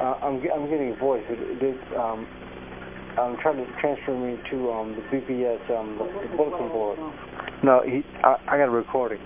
Uh, I'm I'm getting a voice. It, it, um, I'm trying to transfer me to um the BBS um the, the bulletin board. Oh. No, he I, I got a recording.